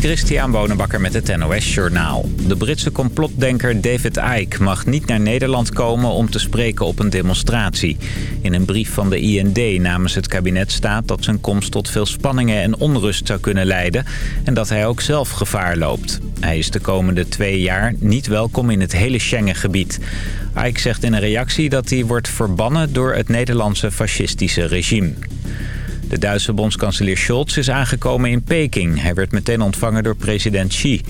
Christian Bonenbakker met het NOS Journaal. De Britse complotdenker David Icke mag niet naar Nederland komen om te spreken op een demonstratie. In een brief van de IND namens het kabinet staat dat zijn komst tot veel spanningen en onrust zou kunnen leiden... en dat hij ook zelf gevaar loopt. Hij is de komende twee jaar niet welkom in het hele Schengengebied. Icke zegt in een reactie dat hij wordt verbannen door het Nederlandse fascistische regime. De Duitse bondskanselier Scholz is aangekomen in Peking. Hij werd meteen ontvangen door president Xi.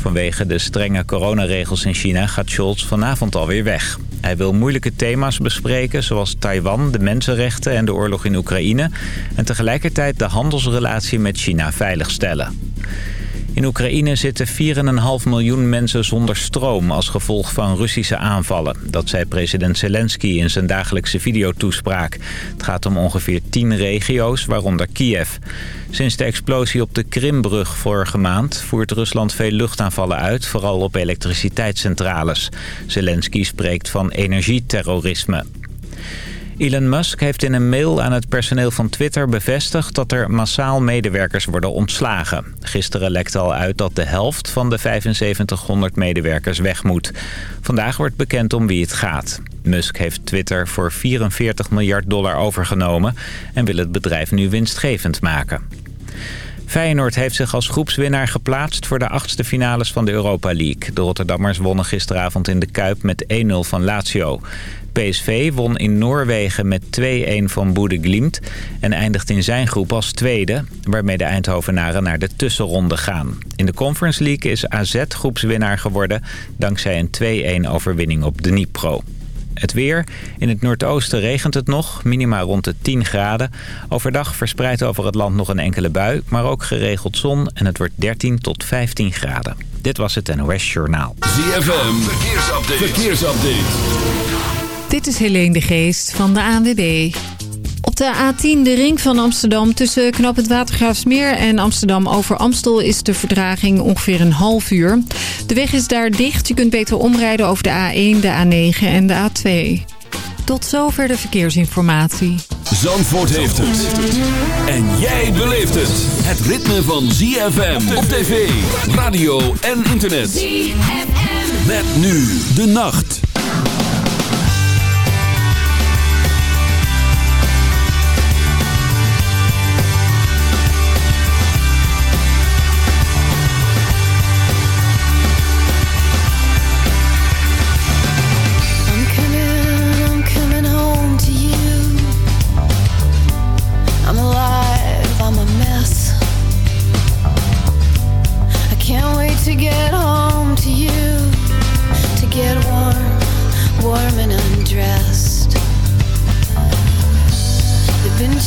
Vanwege de strenge coronaregels in China gaat Scholz vanavond alweer weg. Hij wil moeilijke thema's bespreken zoals Taiwan, de mensenrechten en de oorlog in Oekraïne... en tegelijkertijd de handelsrelatie met China veiligstellen. In Oekraïne zitten 4,5 miljoen mensen zonder stroom als gevolg van Russische aanvallen. Dat zei president Zelensky in zijn dagelijkse videotoespraak. Het gaat om ongeveer 10 regio's, waaronder Kiev. Sinds de explosie op de Krimbrug vorige maand voert Rusland veel luchtaanvallen uit, vooral op elektriciteitscentrales. Zelensky spreekt van energieterrorisme. Elon Musk heeft in een mail aan het personeel van Twitter bevestigd dat er massaal medewerkers worden ontslagen. Gisteren lekte al uit dat de helft van de 7500 medewerkers weg moet. Vandaag wordt bekend om wie het gaat. Musk heeft Twitter voor 44 miljard dollar overgenomen en wil het bedrijf nu winstgevend maken. Feyenoord heeft zich als groepswinnaar geplaatst voor de achtste finales van de Europa League. De Rotterdammers wonnen gisteravond in de Kuip met 1-0 van Lazio. PSV won in Noorwegen met 2-1 van Boede Glimt en eindigt in zijn groep als tweede, waarmee de Eindhovenaren naar de tussenronde gaan. In de Conference League is AZ groepswinnaar geworden dankzij een 2-1 overwinning op Dnipro. Het weer. In het noordoosten regent het nog, minima rond de 10 graden. Overdag verspreidt over het land nog een enkele bui, maar ook geregeld zon en het wordt 13 tot 15 graden. Dit was het NOS Journaal. ZFM, verkeersupdate. verkeersupdate. Dit is Helene de Geest van de ANWB. Op de A10, de ring van Amsterdam, tussen Knop het Watergraafsmeer en Amsterdam over Amstel is de verdraging ongeveer een half uur. De weg is daar dicht. Je kunt beter omrijden over de A1, de A9 en de A2. Tot zover de verkeersinformatie. Zandvoort heeft het. En jij beleeft het. Het ritme van ZFM op tv, radio en internet. ZFM. Met nu de nacht.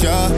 sure.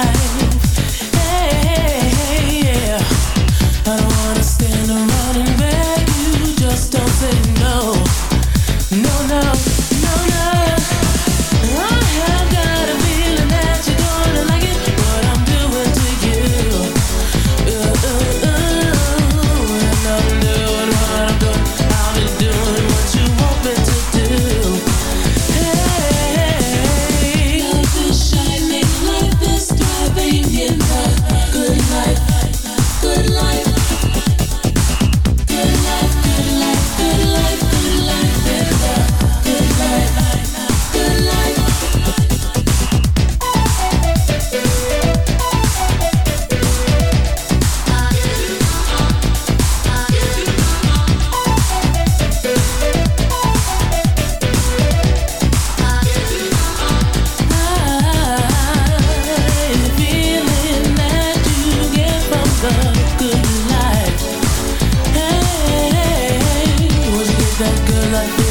that girl like this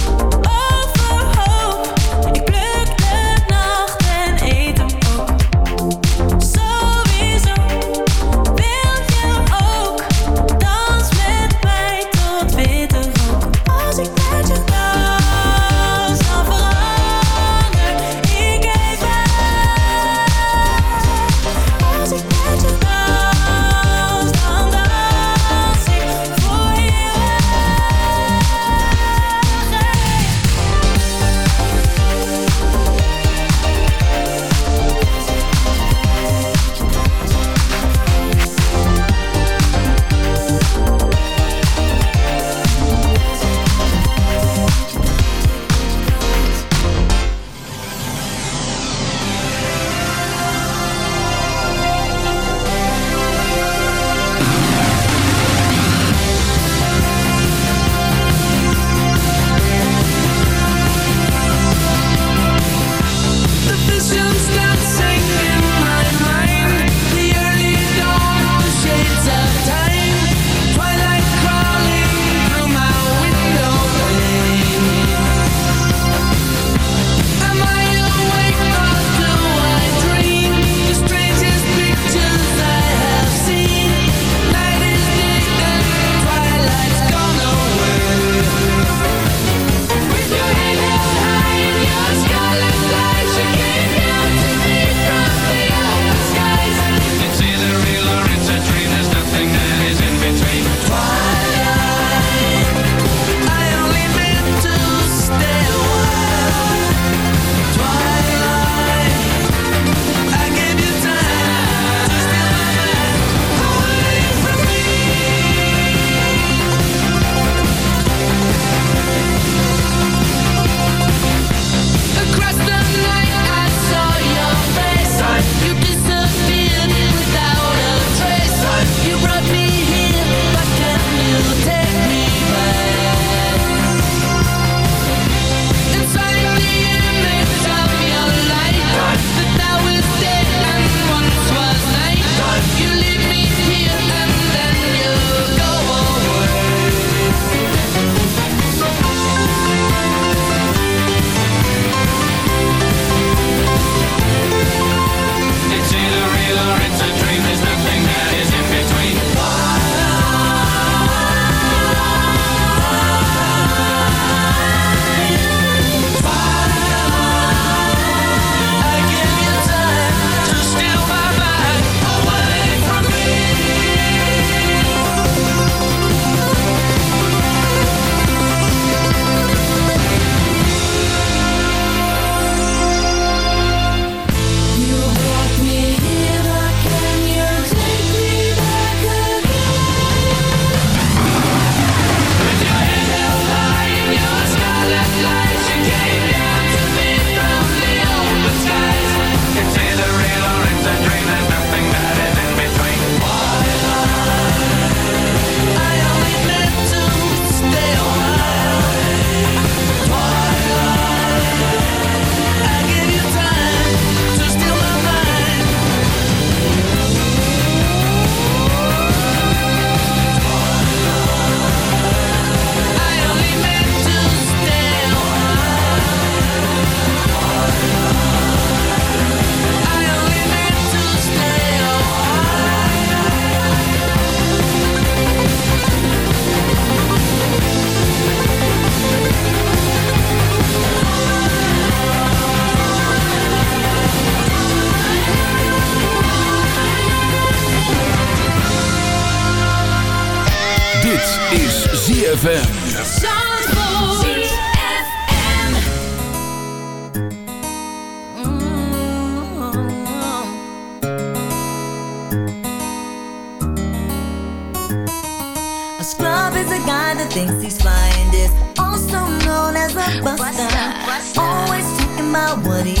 I want it.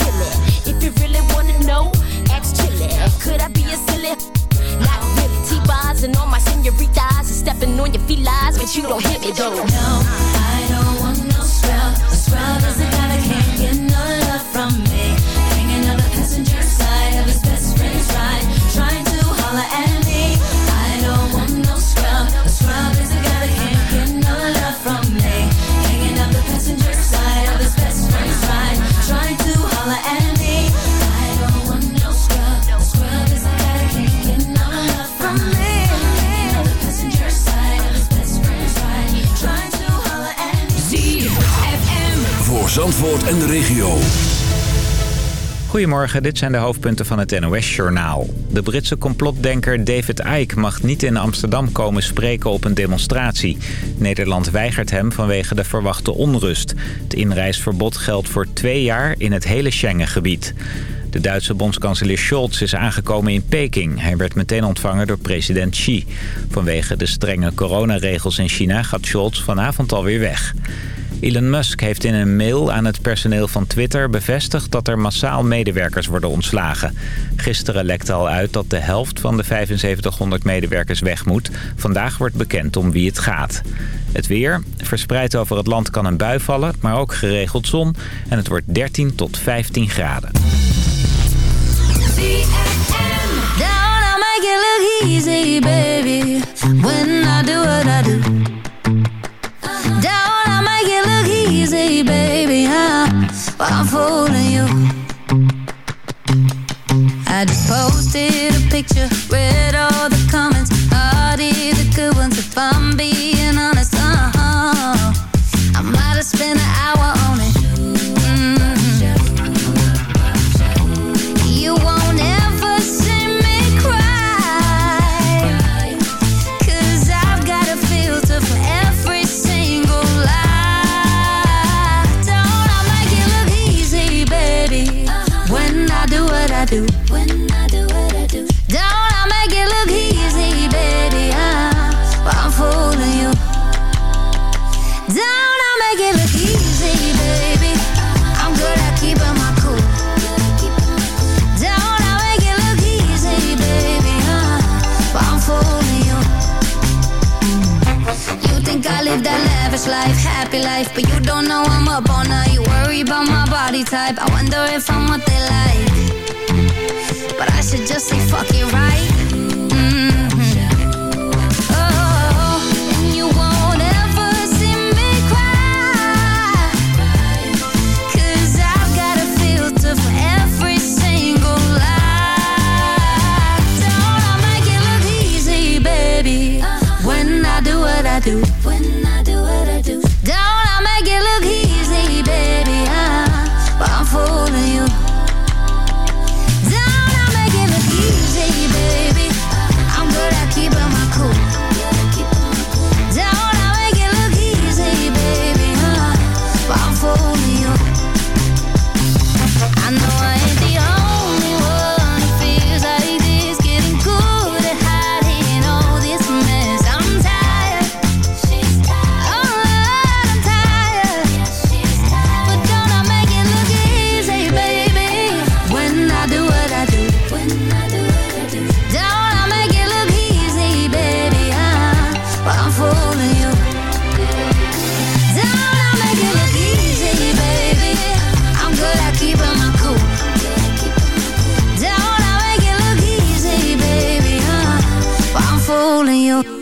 Could I be a silly? Not really. T-bars and all my senoritas are stepping on your felines, but you don't hit me though. No, I don't want no scrub. Scrub Goedemorgen, dit zijn de hoofdpunten van het NOS-journaal. De Britse complotdenker David Icke mag niet in Amsterdam komen spreken op een demonstratie. Nederland weigert hem vanwege de verwachte onrust. Het inreisverbod geldt voor twee jaar in het hele Schengengebied. De Duitse bondskanselier Scholz is aangekomen in Peking. Hij werd meteen ontvangen door president Xi. Vanwege de strenge coronaregels in China gaat Scholz vanavond alweer weg. Elon Musk heeft in een mail aan het personeel van Twitter bevestigd dat er massaal medewerkers worden ontslagen. Gisteren lekte al uit dat de helft van de 7500 medewerkers weg moet. Vandaag wordt bekend om wie het gaat. Het weer. Verspreid over het land kan een bui vallen, maar ook geregeld zon. En het wordt 13 tot 15 graden. easy, baby. I'm, I'm fooling you. I just posted a picture, read all the comments, Hardy, the good ones. If I'm being honest, uh -huh. I might have spent an hour 没有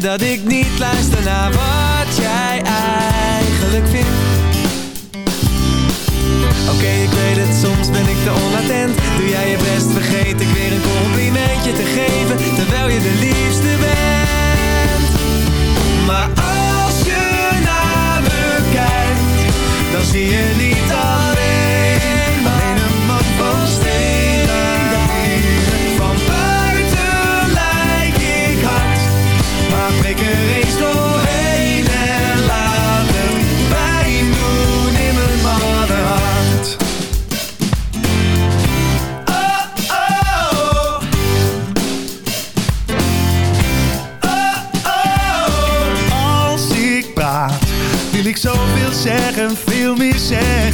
dat ik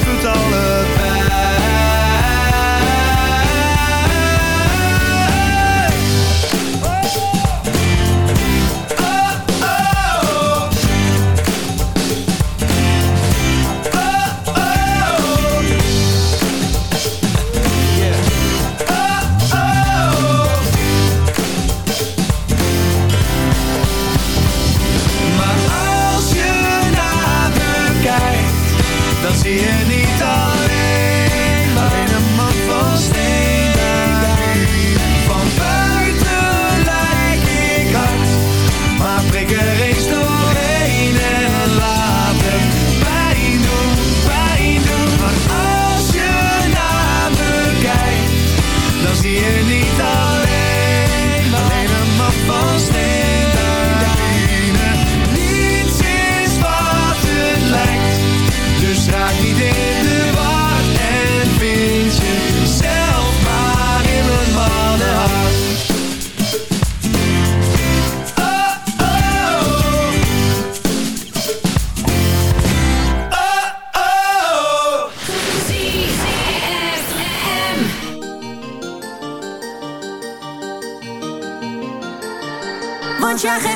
blijft het allebei.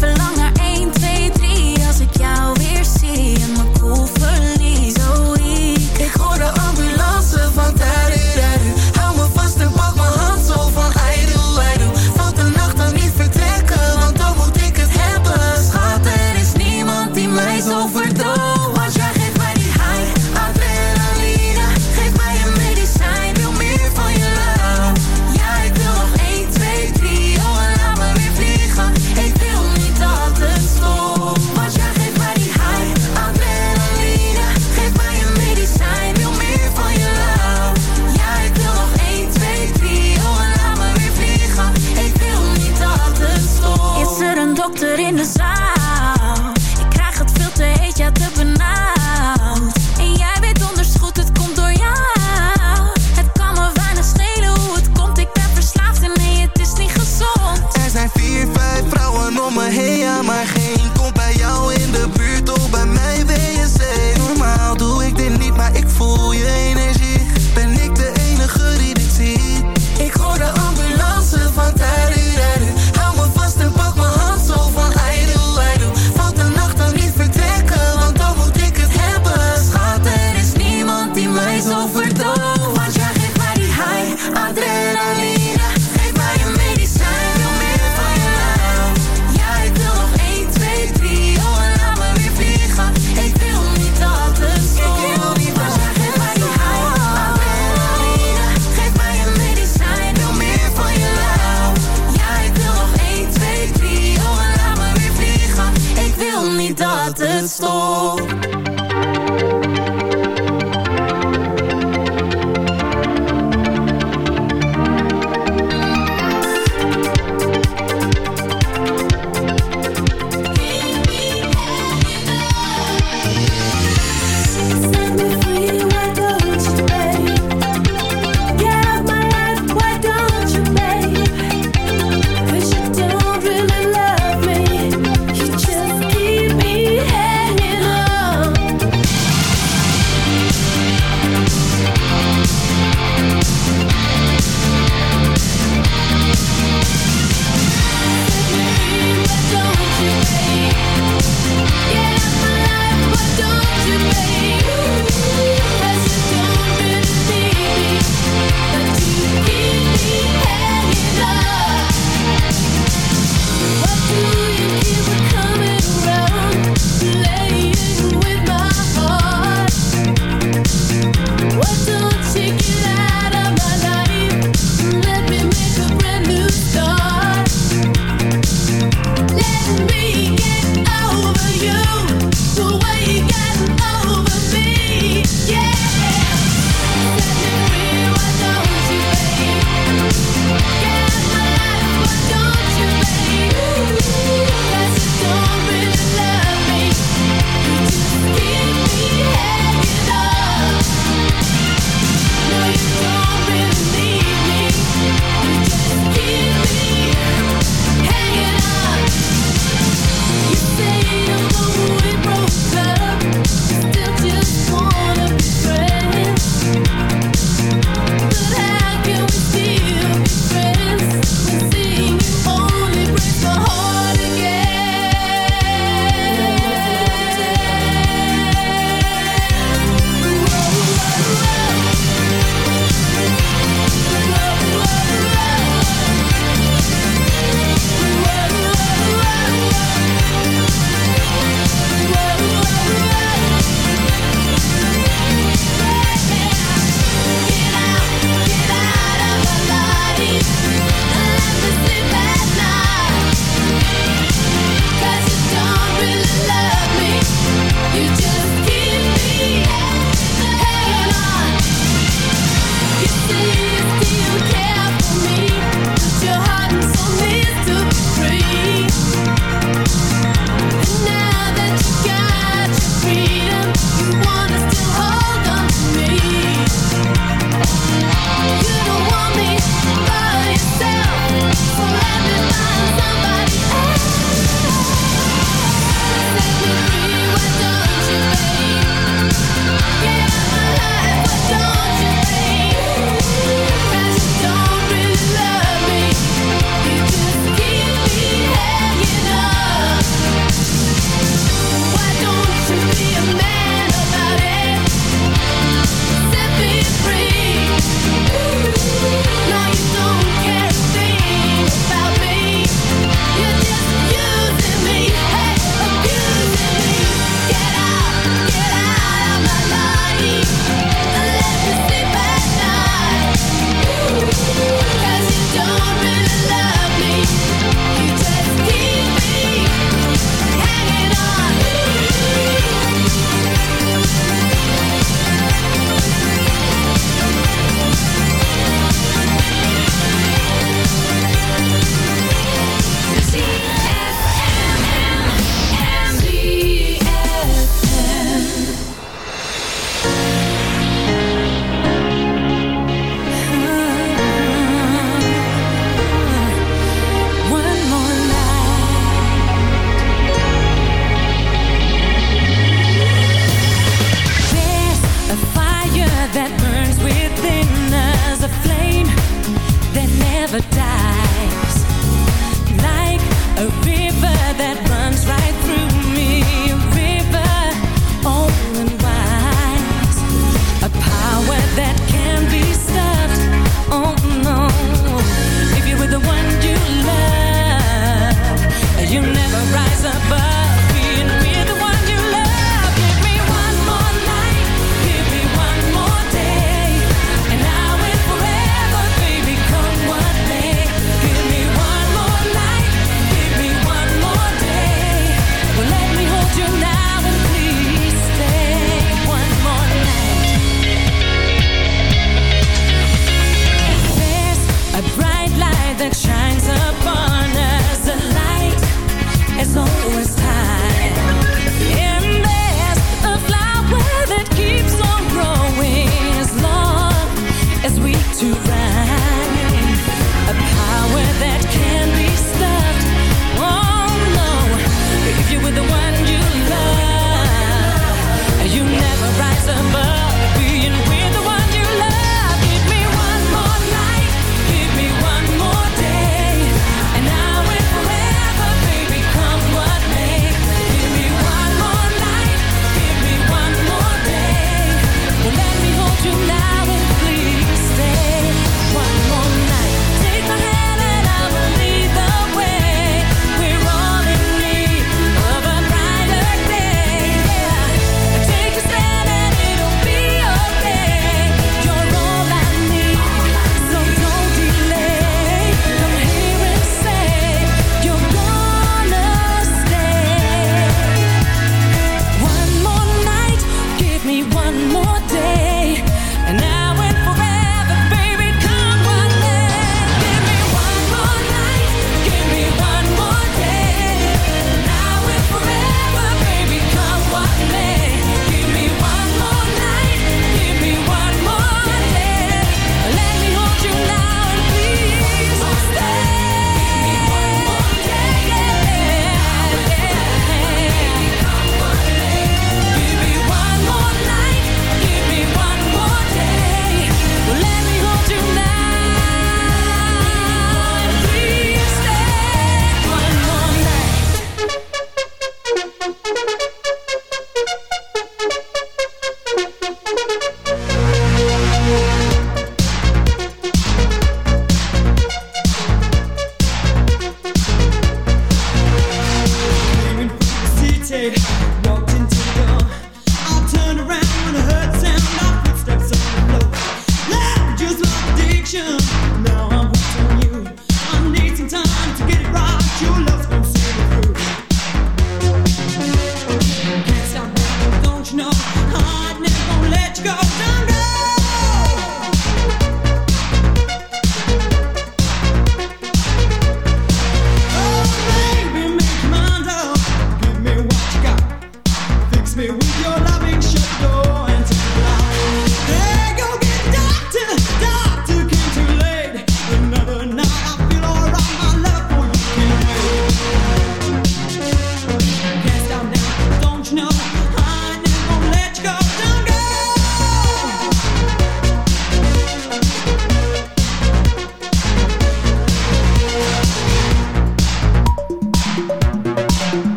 Oh, ik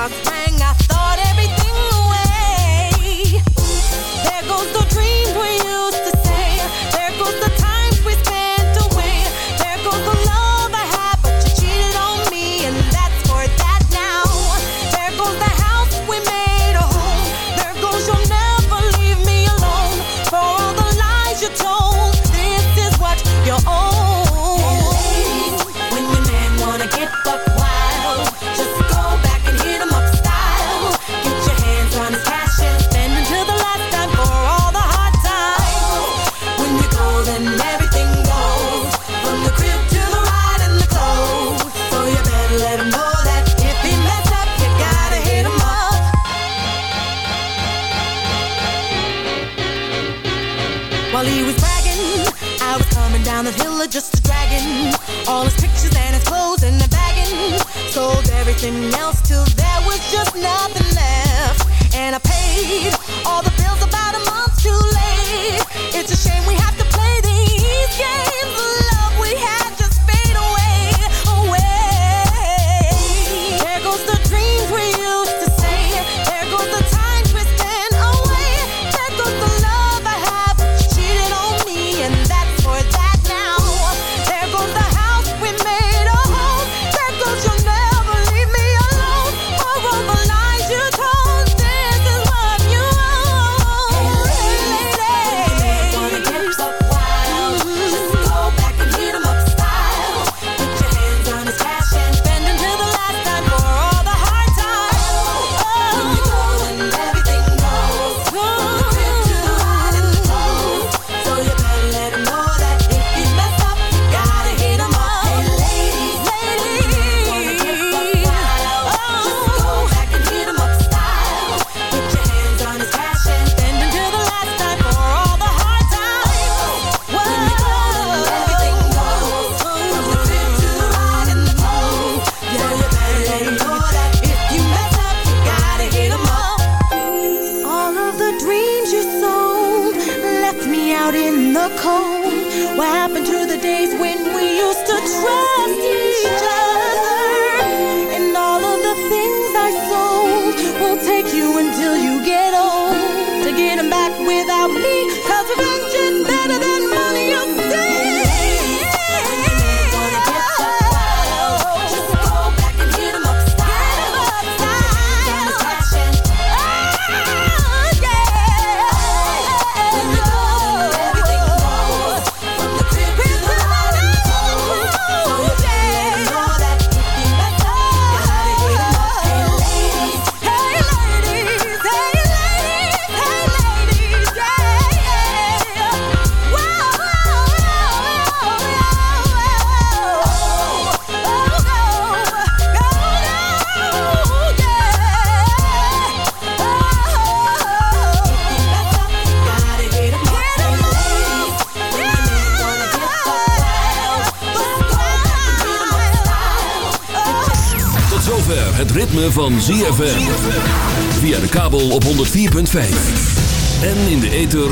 my thing nothing else till there was just nothing left. And I paid all the bills about a month too late. It's a shame we had